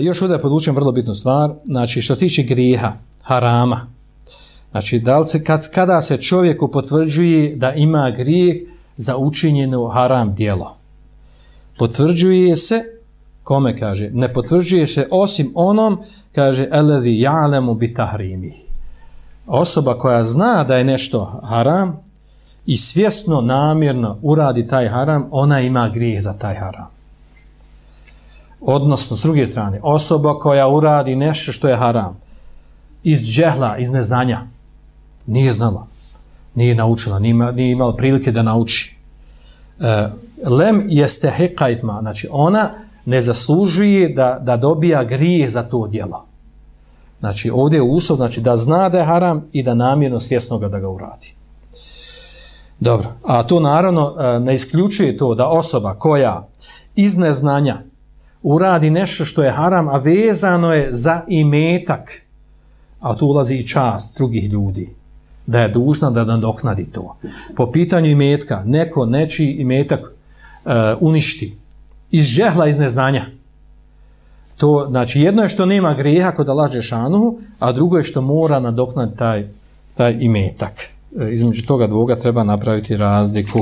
još ovdje podvučem vrlo bitnu stvar, znači što se tiče grijeha, harama, znači da li se, kad, kada se čovjeku potvrđuje da ima grijeh za učinjeno haram djelo, potvrđuje se, kome kaže, ne potvrđuje se osim onom, kaže, eledi ja'lemu bi tahrimi. Osoba koja zna da je nešto haram i svjesno, namjerno uradi taj haram, ona ima grijeh za taj haram. Odnosno, s druge strane, osoba koja uradi nešto što je haram, iz džehla, iz neznanja, nije znala, nije naučila, nije, ima, nije imala prilike da nauči. E, lem jeste hekajtma, znači ona ne zaslužuje da, da dobija grije za to djelo. Znači ovdje je uslov znači, da zna da je haram i da namjerno svjesno ga da ga uradi. Dobro, a to naravno e, ne isključuje to da osoba koja iz neznanja uradi nešto što je haram, a vezano je za imetak, a tu ulazi i čast drugih ljudi, da je dužna da nadoknadi to. Po pitanju imetka, neko nečiji imetak uh, uništi iz žehla, iz neznanja. To, znači, jedno je što nema grijeha kod laže šanuhu, a drugo je što mora nadoknaditi taj, taj imetak. E, između toga dvoga treba napraviti razliku.